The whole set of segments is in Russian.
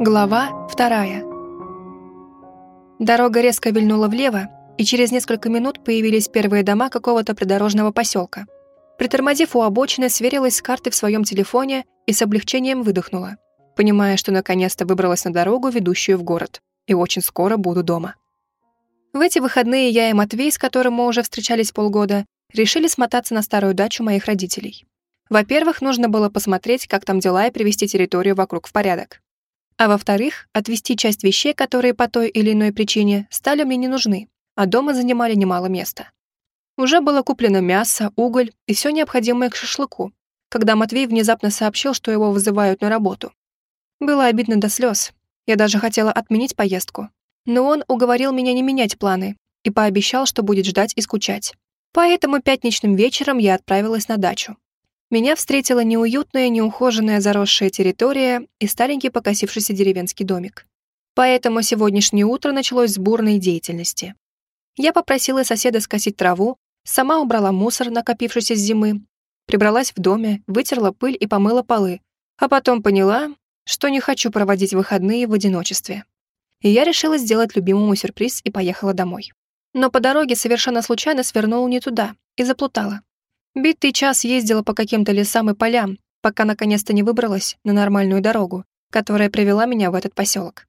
Глава вторая. Дорога резко вильнула влево, и через несколько минут появились первые дома какого-то придорожного поселка. Притормозив у обочины, сверилась с картой в своем телефоне и с облегчением выдохнула, понимая, что наконец-то выбралась на дорогу, ведущую в город, и очень скоро буду дома. В эти выходные я и Матвей, с которым мы уже встречались полгода, решили смотаться на старую дачу моих родителей. Во-первых, нужно было посмотреть, как там дела, и привести территорию вокруг в порядок. А во-вторых, отвести часть вещей, которые по той или иной причине стали мне не нужны, а дома занимали немало места. Уже было куплено мясо, уголь и все необходимое к шашлыку, когда Матвей внезапно сообщил, что его вызывают на работу. Было обидно до слез. Я даже хотела отменить поездку. Но он уговорил меня не менять планы и пообещал, что будет ждать и скучать. Поэтому пятничным вечером я отправилась на дачу, меня встретила неуютная, неухоженная заросшая территория и старенький покосившийся деревенский домик. Поэтому сегодняшнее утро началось с бурной деятельности. Я попросила соседа скосить траву, сама убрала мусор, накопившийся с зимы, прибралась в доме, вытерла пыль и помыла полы, а потом поняла, что не хочу проводить выходные в одиночестве. И я решила сделать любимому сюрприз и поехала домой. Но по дороге совершенно случайно свернула не туда и заплутала. Битый час ездила по каким-то лесам и полям, пока наконец-то не выбралась на нормальную дорогу, которая привела меня в этот поселок.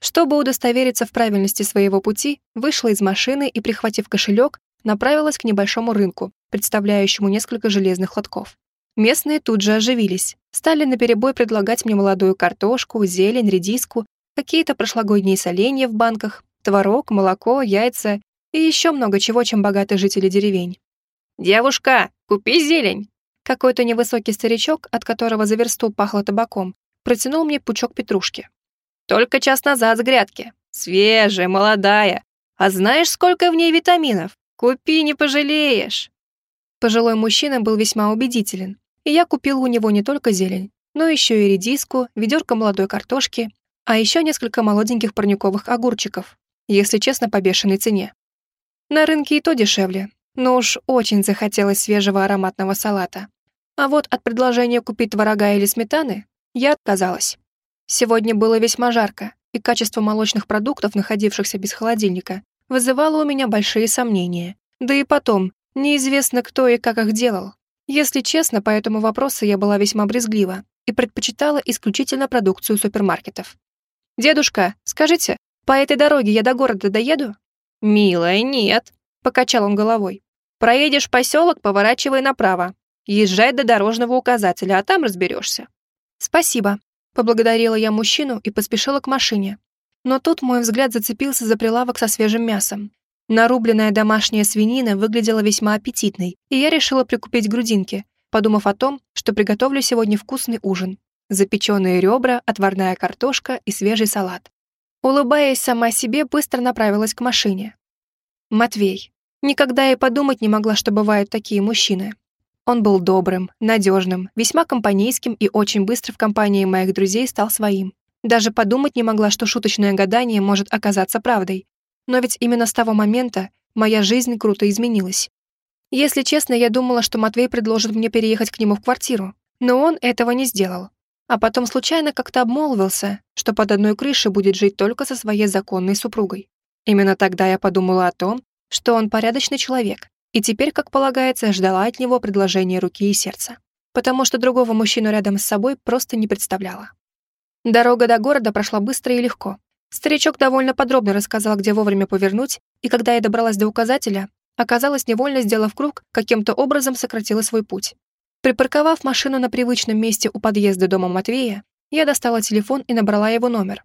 Чтобы удостовериться в правильности своего пути, вышла из машины и, прихватив кошелек, направилась к небольшому рынку, представляющему несколько железных лотков. Местные тут же оживились, стали наперебой предлагать мне молодую картошку, зелень, редиску, какие-то прошлогодние соленья в банках, творог, молоко, яйца и еще много чего, чем богатые жители деревень. «Девушка, купи зелень!» Какой-то невысокий старичок, от которого за версту пахло табаком, протянул мне пучок петрушки. «Только час назад с грядки. Свежая, молодая. А знаешь, сколько в ней витаминов? Купи, не пожалеешь!» Пожилой мужчина был весьма убедителен, и я купил у него не только зелень, но еще и редиску, ведерко молодой картошки, а еще несколько молоденьких парниковых огурчиков, если честно, по бешеной цене. На рынке и то дешевле, но уж очень захотелось свежего ароматного салата. А вот от предложения купить творога или сметаны я отказалась. Сегодня было весьма жарко, и качество молочных продуктов, находившихся без холодильника, вызывало у меня большие сомнения. Да и потом, неизвестно кто и как их делал. Если честно, по этому вопросу я была весьма брезглива и предпочитала исключительно продукцию супермаркетов. «Дедушка, скажите, по этой дороге я до города доеду?» «Милая, нет», — покачал он головой. Проедешь поселок, поворачивай направо. Езжай до дорожного указателя, а там разберешься. Спасибо. Поблагодарила я мужчину и поспешила к машине. Но тут мой взгляд зацепился за прилавок со свежим мясом. Нарубленная домашняя свинина выглядела весьма аппетитной, и я решила прикупить грудинки, подумав о том, что приготовлю сегодня вкусный ужин. Запеченные ребра, отварная картошка и свежий салат. Улыбаясь сама себе, быстро направилась к машине. Матвей. Никогда и подумать не могла, что бывают такие мужчины. Он был добрым, надежным, весьма компанейским и очень быстро в компании моих друзей стал своим. Даже подумать не могла, что шуточное гадание может оказаться правдой. Но ведь именно с того момента моя жизнь круто изменилась. Если честно, я думала, что Матвей предложит мне переехать к нему в квартиру, но он этого не сделал. А потом случайно как-то обмолвился, что под одной крышей будет жить только со своей законной супругой. Именно тогда я подумала о том, что он порядочный человек, и теперь, как полагается, ждала от него предложения руки и сердца, потому что другого мужчину рядом с собой просто не представляла. Дорога до города прошла быстро и легко. Старичок довольно подробно рассказал, где вовремя повернуть, и когда я добралась до указателя, оказалось, невольно сделав круг, каким-то образом сократила свой путь. Припарковав машину на привычном месте у подъезда дома Матвея, я достала телефон и набрала его номер.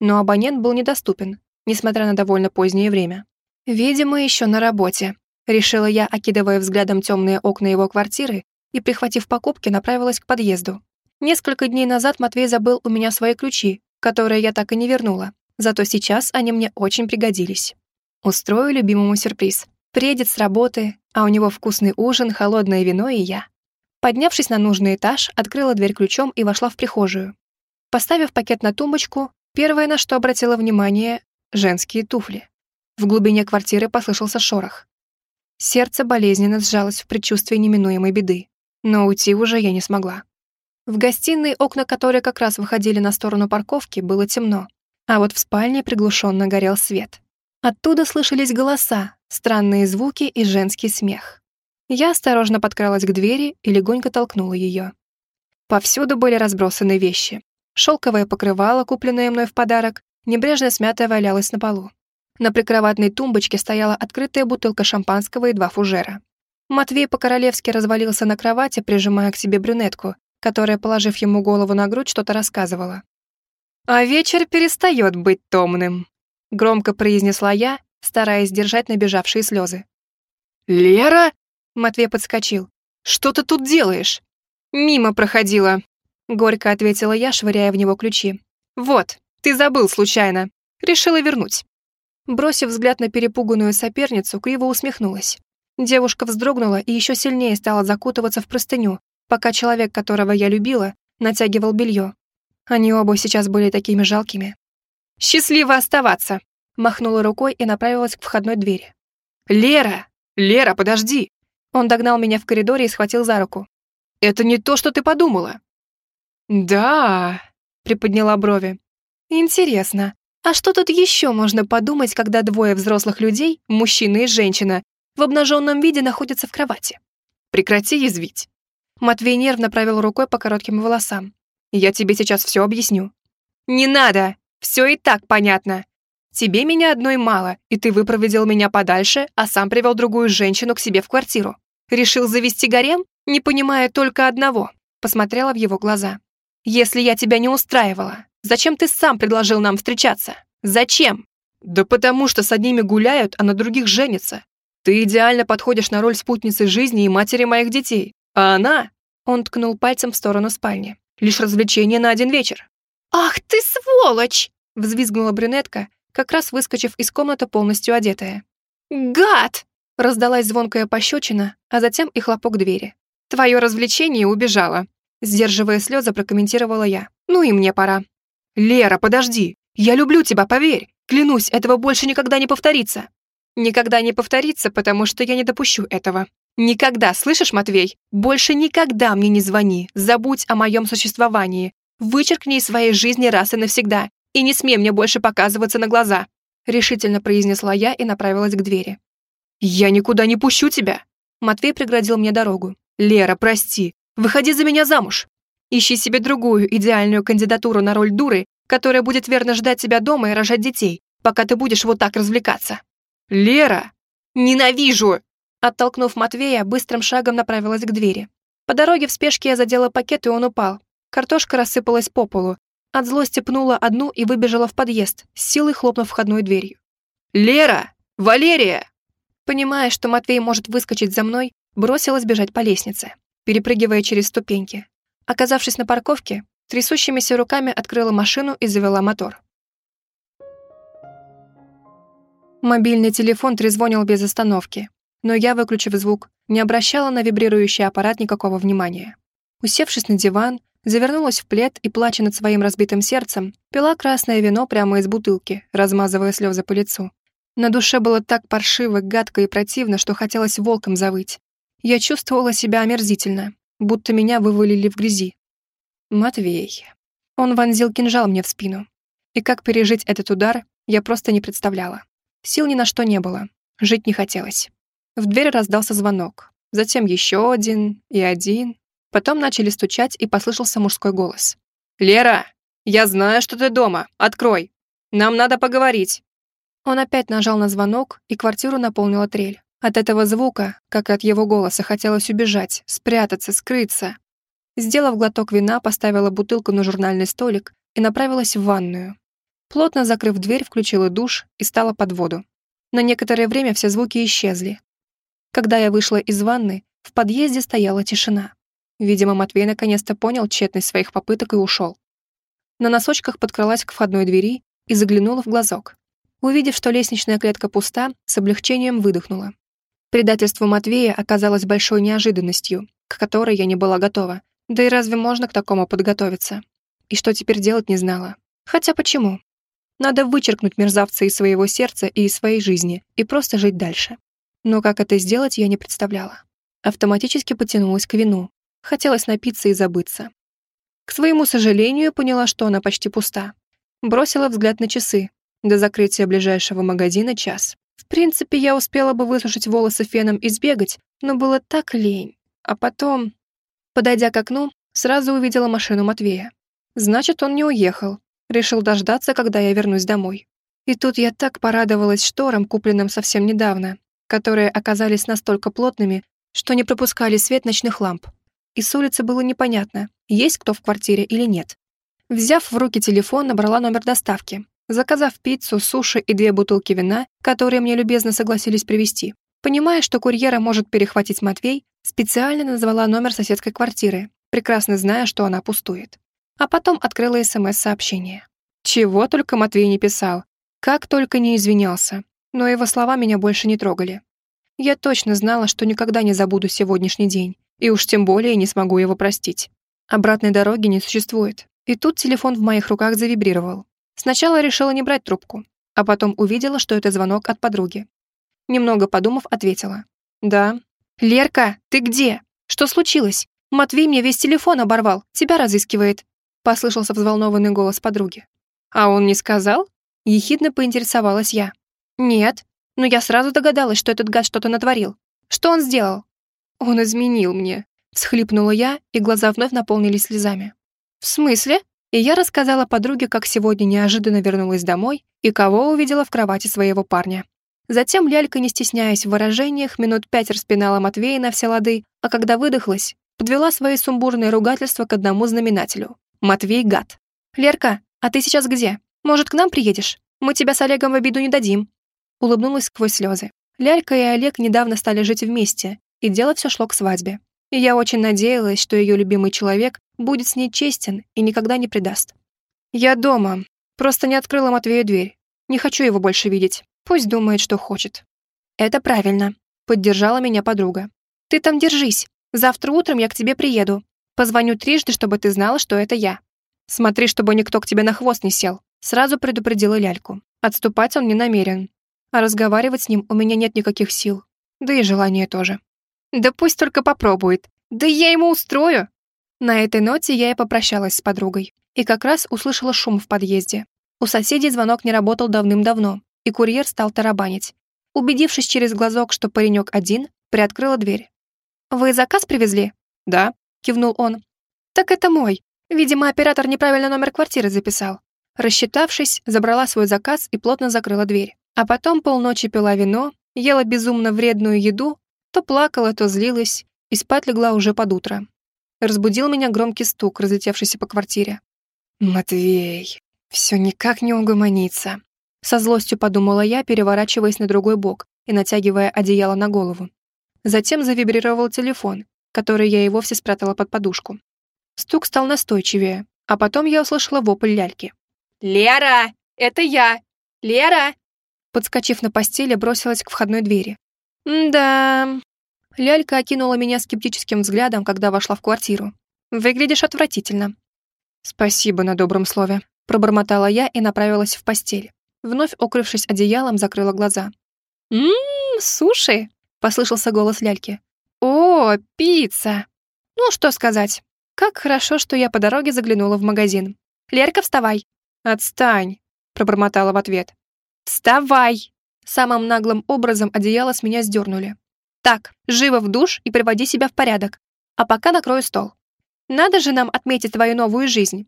Но абонент был недоступен, несмотря на довольно позднее время. «Видимо, еще на работе», — решила я, окидывая взглядом темные окна его квартиры и, прихватив покупки, направилась к подъезду. Несколько дней назад Матвей забыл у меня свои ключи, которые я так и не вернула, зато сейчас они мне очень пригодились. Устрою любимому сюрприз. Приедет с работы, а у него вкусный ужин, холодное вино и я. Поднявшись на нужный этаж, открыла дверь ключом и вошла в прихожую. Поставив пакет на тумбочку, первое, на что обратила внимание — женские туфли. В глубине квартиры послышался шорох. Сердце болезненно сжалось в предчувствии неминуемой беды, но уйти уже я не смогла. В гостиной, окна которой как раз выходили на сторону парковки, было темно, а вот в спальне приглушенно горел свет. Оттуда слышались голоса, странные звуки и женский смех. Я осторожно подкралась к двери и легонько толкнула ее. Повсюду были разбросаны вещи. Шелковое покрывало, купленное мной в подарок, небрежно смятое валялось на полу. На прикроватной тумбочке стояла открытая бутылка шампанского и два фужера. Матвей по-королевски развалился на кровати, прижимая к себе брюнетку, которая, положив ему голову на грудь, что-то рассказывала. «А вечер перестает быть томным», — громко произнесла я, стараясь держать набежавшие слезы. «Лера?» — Матвей подскочил. «Что ты тут делаешь?» «Мимо проходила», — горько ответила я, швыряя в него ключи. «Вот, ты забыл случайно. Решила вернуть». Бросив взгляд на перепуганную соперницу, криво усмехнулась. Девушка вздрогнула и еще сильнее стала закутываться в простыню, пока человек, которого я любила, натягивал белье. Они оба сейчас были такими жалкими. «Счастливо оставаться!» махнула рукой и направилась к входной двери. «Лера! Лера, подожди!» Он догнал меня в коридоре и схватил за руку. «Это не то, что ты подумала!» «Да...» — приподняла брови. «Интересно, а что тут еще можно подумать, когда двое взрослых людей, мужчина и женщина, в обнаженном виде находятся в кровати? Прекрати язвить!» Матвей нервно провел рукой по коротким волосам. «Я тебе сейчас все объясню». «Не надо! Все и так понятно. Тебе меня одной мало, и ты выпроводил меня подальше, а сам привел другую женщину к себе в квартиру. Решил завести гарем, не понимая только одного. Посмотрела в его глаза. Если я тебя не устраивала, зачем ты сам предложил нам встречаться? Зачем? Да потому что с одними гуляют, а на других женятся. Ты идеально подходишь на роль спутницы жизни и матери моих детей. А она... Он ткнул пальцем в сторону спальни. Лишь развлечение на один вечер. «Ах ты сволочь!» взвизгнула брюнетка, как раз выскочив из комнаты полностью одетая. «Гад!» — раздалась звонкая пощечина, а затем и хлопок двери. «Твое развлечение убежало», — сдерживая слезы, прокомментировала я. «Ну и мне пора». «Лера, подожди! Я люблю тебя, поверь! Клянусь, этого больше никогда не повторится!» «Никогда не повторится, потому что я не допущу этого. Никогда, слышишь, Матвей? Больше никогда мне не звони, забудь о моем существовании. Вычеркни из своей жизни раз и навсегда и не смей мне больше показываться на глаза», решительно произнесла я и направилась к двери. «Я никуда не пущу тебя!» Матвей преградил мне дорогу. «Лера, прости, выходи за меня замуж. Ищи себе другую идеальную кандидатуру на роль дуры, которая будет верно ждать тебя дома и рожать детей, пока ты будешь вот так развлекаться». «Лера!» «Ненавижу!» Оттолкнув Матвея, быстрым шагом направилась к двери. По дороге в спешке я задела пакет, и он упал. Картошка рассыпалась по полу, от злости пнула одну и выбежала в подъезд, с силой хлопнув входной дверью. «Лера! Валерия!» Понимая, что Матвей может выскочить за мной, бросилась бежать по лестнице, перепрыгивая через ступеньки. Оказавшись на парковке, трясущимися руками открыла машину и завела мотор. Мобильный телефон трезвонил без остановки, но я, выключив звук, не обращала на вибрирующий аппарат никакого внимания. Усевшись на диван, завернулась в плед и, плача над своим разбитым сердцем, пила красное вино прямо из бутылки, размазывая слезы по лицу. На душе было так паршиво, гадко и противно, что хотелось волком завыть. Я чувствовала себя омерзительно, будто меня вывалили в грязи. Матвей. Он вонзил кинжал мне в спину. И как пережить этот удар, я просто не представляла. Сил ни на что не было. Жить не хотелось. В дверь раздался звонок. Затем еще один и один. Потом начали стучать, и послышался мужской голос. «Лера, я знаю, что ты дома. Открой. Нам надо поговорить». Он опять нажал на звонок, и квартиру наполнила трель. От этого звука, как и от его голоса, хотелось убежать, спрятаться, скрыться. Сделав глоток вина, поставила бутылку на журнальный столик и направилась в ванную. Плотно закрыв дверь, включила душ и стала под воду. На некоторое время все звуки исчезли. Когда я вышла из ванны, в подъезде стояла тишина. Видимо, Матвей наконец-то понял тщетность своих попыток и ушел. На носочках подкралась к входной двери и заглянула в глазок. Увидев, что лестничная клетка пуста, с облегчением выдохнула. Предательство Матвея оказалось большой неожиданностью, к которой я не была готова. Да и разве можно к такому подготовиться? И что теперь делать не знала. Хотя почему? Надо вычеркнуть мерзавца из своего сердца и из своей жизни и просто жить дальше. Но как это сделать, я не представляла. Автоматически потянулась к вину, Хотелось напиться и забыться. К своему сожалению, поняла, что она почти пуста. Бросила взгляд на часы. До закрытия ближайшего магазина час. В принципе, я успела бы высушить волосы феном и сбегать, но было так лень. А потом, подойдя к окну, сразу увидела машину Матвея. Значит, он не уехал. Решил дождаться, когда я вернусь домой. И тут я так порадовалась шторам, купленным совсем недавно, которые оказались настолько плотными, что не пропускали свет ночных ламп. И с улицы было непонятно, есть кто в квартире или нет. Взяв в руки телефон, набрала номер доставки, заказав пиццу, суши и две бутылки вина, которые мне любезно согласились привезти. Понимая, что курьера может перехватить Матвей, специально назвала номер соседской квартиры, прекрасно зная, что она пустует. А потом открыла СМС-сообщение. Чего только Матвей не писал, как только не извинялся, но его слова меня больше не трогали. Я точно знала, что никогда не забуду сегодняшний день, и уж тем более не смогу его простить. Обратной дороги не существует. И тут телефон в моих руках завибрировал. Сначала решила не брать трубку, а потом увидела, что это звонок от подруги. Немного подумав, ответила. «Да». «Лерка, ты где? Что случилось? Матвей мне весь телефон оборвал, тебя разыскивает», послышался взволнованный голос подруги. «А он не сказал?» Ехидно поинтересовалась я. «Нет, но я сразу догадалась, что этот гад что-то натворил. Что он сделал?» «Он изменил мне», — всхлипнула я, и глаза вновь наполнились слезами. «В смысле?» И я рассказала подруге, как сегодня неожиданно вернулась домой и кого увидела в кровати своего парня. Затем лялька, не стесняясь в выражениях, минут пять распинала Матвея на все лады, а когда выдохлась, подвела свои сумбурные ругательства к одному знаменателю. Матвей гад. «Лерка, а ты сейчас где? Может, к нам приедешь? Мы тебя с Олегом в обиду не дадим». Улыбнулась сквозь слезы. Лялька и Олег недавно стали жить вместе, и дело все шло к свадьбе. И я очень надеялась, что ее любимый человек будет с ней честен и никогда не предаст. «Я дома. Просто не открыла Матвею дверь. Не хочу его больше видеть. Пусть думает, что хочет». «Это правильно», — поддержала меня подруга. «Ты там держись. Завтра утром я к тебе приеду. Позвоню трижды, чтобы ты знала, что это я. Смотри, чтобы никто к тебе на хвост не сел». Сразу предупредила ляльку. Отступать он не намерен. А разговаривать с ним у меня нет никаких сил. Да и желания тоже. Да пусть только попробует. Да я ему устрою. На этой ноте я и попрощалась с подругой. И как раз услышала шум в подъезде. У соседей звонок не работал давным-давно, и курьер стал тарабанить. Убедившись через глазок, что паренек один, приоткрыла дверь. «Вы заказ привезли?» «Да», — кивнул он. «Так это мой. Видимо, оператор неправильно номер квартиры записал». Рассчитавшись, забрала свой заказ и плотно закрыла дверь. А потом полночи пила вино, ела безумно вредную еду то плакала, то злилась, и спать легла уже под утро. Разбудил меня громкий стук, разлетевшийся по квартире. «Матвей, все никак не угомонится», — со злостью подумала я, переворачиваясь на другой бок и натягивая одеяло на голову. Затем завибрировал телефон, который я и вовсе спрятала под подушку. Стук стал настойчивее, а потом я услышала вопль ляльки. «Лера! Это я! Лера!» Подскочив на постели, бросилась к входной двери. «Да...» Лялька окинула меня скептическим взглядом, когда вошла в квартиру. «Выглядишь отвратительно». «Спасибо на добром слове», — пробормотала я и направилась в постель. Вновь укрывшись одеялом, закрыла глаза. «Ммм, суши!» — послышался голос ляльки. «О, пицца!» Ну, что сказать. Как хорошо, что я по дороге заглянула в магазин. «Лерка, вставай!» «Отстань!» — пробормотала в ответ. «Вставай!» Самым наглым образом одеяло с меня сдернули. Так, живо в душ и приводи себя в порядок. А пока накрою стол. Надо же нам отметить твою новую жизнь.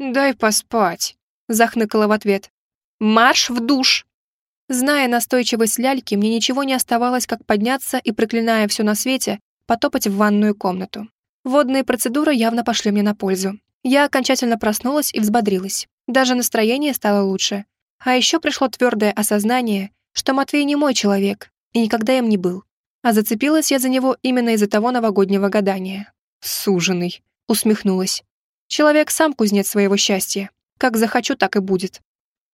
Дай поспать, захныкала в ответ. Марш в душ. Зная настойчивость ляльки, мне ничего не оставалось, как подняться и, проклиная все на свете, потопать в ванную комнату. Водные процедуры явно пошли мне на пользу. Я окончательно проснулась и взбодрилась. Даже настроение стало лучше. А еще пришло твердое осознание, что Матвей не мой человек и никогда им не был. А зацепилась я за него именно из-за того новогоднего гадания. «Суженый», — усмехнулась. «Человек сам кузнец своего счастья. Как захочу, так и будет».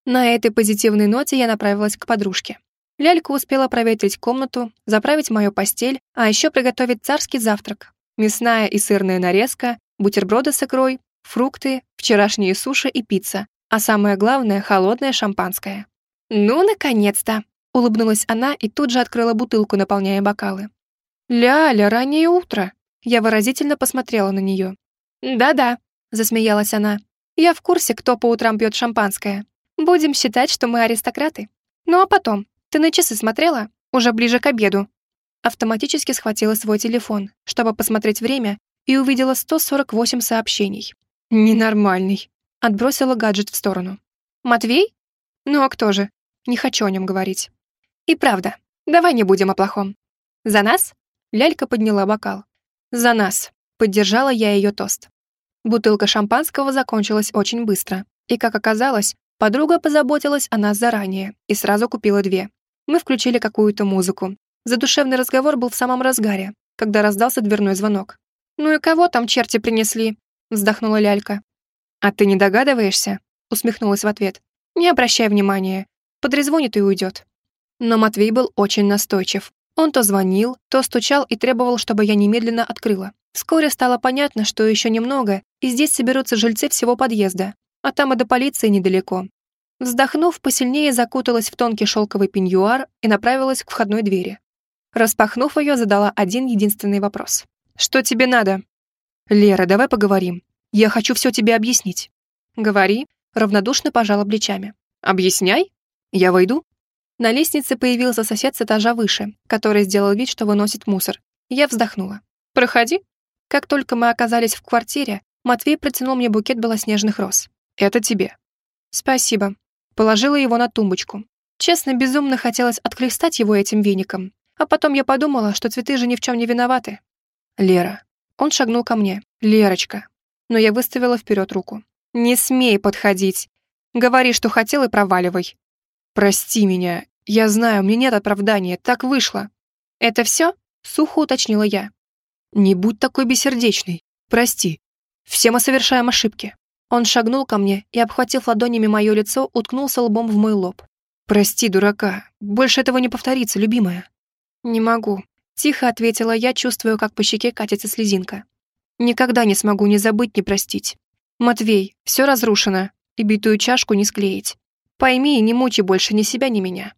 На этой позитивной ноте я направилась к подружке. Лялька успела проветрить комнату, заправить мою постель, а еще приготовить царский завтрак. Мясная и сырная нарезка, бутерброды с икрой, фрукты, вчерашние суши и пицца, а самое главное — холодное шампанское. «Ну, наконец-то!» Улыбнулась она и тут же открыла бутылку, наполняя бокалы. «Ляля, раннее утро!» Я выразительно посмотрела на нее. «Да-да», засмеялась она. «Я в курсе, кто по утрам пьет шампанское. Будем считать, что мы аристократы. Ну а потом, ты на часы смотрела? Уже ближе к обеду». Автоматически схватила свой телефон, чтобы посмотреть время, и увидела 148 сообщений. «Ненормальный». Отбросила гаджет в сторону. «Матвей? Ну а кто же? Не хочу о нем говорить». «И правда, давай не будем о плохом. За нас?» Лялька подняла бокал. «За нас!» — поддержала я ее тост. Бутылка шампанского закончилась очень быстро, и, как оказалось, подруга позаботилась о нас заранее и сразу купила две. Мы включили какую-то музыку. Задушевный разговор был в самом разгаре, когда раздался дверной звонок. «Ну и кого там черти принесли?» — вздохнула Лялька. «А ты не догадываешься?» — усмехнулась в ответ. «Не обращай внимания. Подрезвонит и уйдет». Но Матвей был очень настойчив, он то звонил, то стучал и требовал, чтобы я немедленно открыла. Вскоре стало понятно, что еще немного, и здесь соберутся жильцы всего подъезда, а там и до полиции недалеко. Вздохнув, посильнее закуталась в тонкий шелковый пеньюар и направилась к входной двери. Распахнув ее, задала один единственный вопрос. «Что тебе надо?» «Лера, давай поговорим. Я хочу все тебе объяснить». «Говори», равнодушно пожала плечами. «Объясняй? Я войду?» На лестнице появился сосед с этажа выше, который сделал вид, что выносит мусор. Я вздохнула. «Проходи». Как только мы оказались в квартире, Матвей протянул мне букет белоснежных роз. «Это тебе». «Спасибо». Положила его на тумбочку. Честно, безумно хотелось отхлестать его этим веником. А потом я подумала, что цветы же ни в чем не виноваты. «Лера». Он шагнул ко мне. «Лерочка». Но я выставила вперед руку. «Не смей подходить. Говори, что хотел, и проваливай». «Прости меня. Я знаю, мне нет оправдания. Так вышло». «Это все?» — сухо уточнила я. «Не будь такой бессердечный. Прости. Все мы совершаем ошибки». Он шагнул ко мне и, обхватив ладонями мое лицо, уткнулся лбом в мой лоб. «Прости, дурака. Больше этого не повторится, любимая». «Не могу», — тихо ответила я, чувствуя, как по щеке катится слезинка. «Никогда не смогу ни забыть, ни простить. Матвей, все разрушено, и битую чашку не склеить. Пойми и не мучи больше ни себя, ни меня».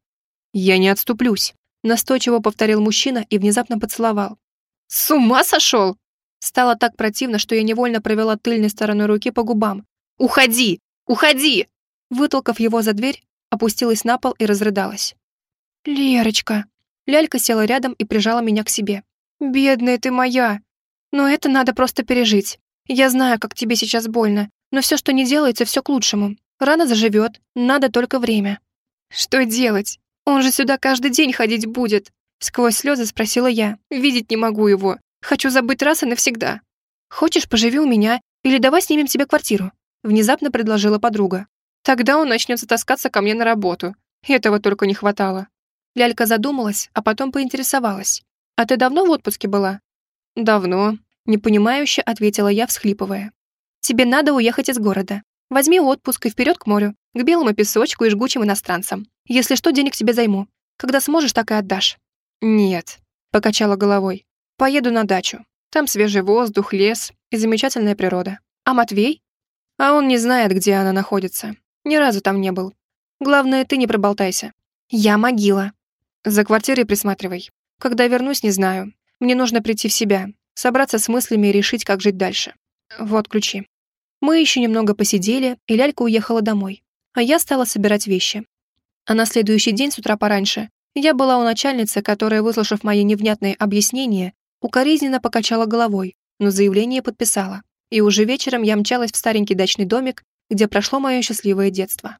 «Я не отступлюсь», — настойчиво повторил мужчина и внезапно поцеловал. «С ума сошел?» Стало так противно, что я невольно провела тыльной стороной руки по губам. «Уходи! Уходи!» Вытолкав его за дверь, опустилась на пол и разрыдалась. «Лерочка!» Лялька села рядом и прижала меня к себе. «Бедная ты моя! Но это надо просто пережить. Я знаю, как тебе сейчас больно, но все, что не делается, все к лучшему. Рано заживет, надо только время. Что делать? Он же сюда каждый день ходить будет. Сквозь слезы спросила я. Видеть не могу его. Хочу забыть раз и навсегда. Хочешь, поживи у меня, или давай снимем тебе квартиру? Внезапно предложила подруга. Тогда он начнется таскаться ко мне на работу. Этого только не хватало. Лялька задумалась, а потом поинтересовалась. «А ты давно в отпуске была?» «Давно», — непонимающе ответила я, всхлипывая. «Тебе надо уехать из города. Возьми отпуск и вперед к морю, к белому песочку и жгучим иностранцам. Если что, денег тебе займу. Когда сможешь, так и отдашь». «Нет», — покачала головой. «Поеду на дачу. Там свежий воздух, лес и замечательная природа. А Матвей? А он не знает, где она находится. Ни разу там не был. Главное, ты не проболтайся. Я могила. За квартирой присматривай. Когда вернусь, не знаю. Мне нужно прийти в себя, собраться с мыслями и решить, как жить дальше. Вот ключи. Мы еще немного посидели, и лялька уехала домой. А я стала собирать вещи. А на следующий день с утра пораньше я была у начальницы, которая, выслушав мои невнятные объяснения, укоризненно покачала головой, но заявление подписала. И уже вечером я мчалась в старенький дачный домик, где прошло мое счастливое детство.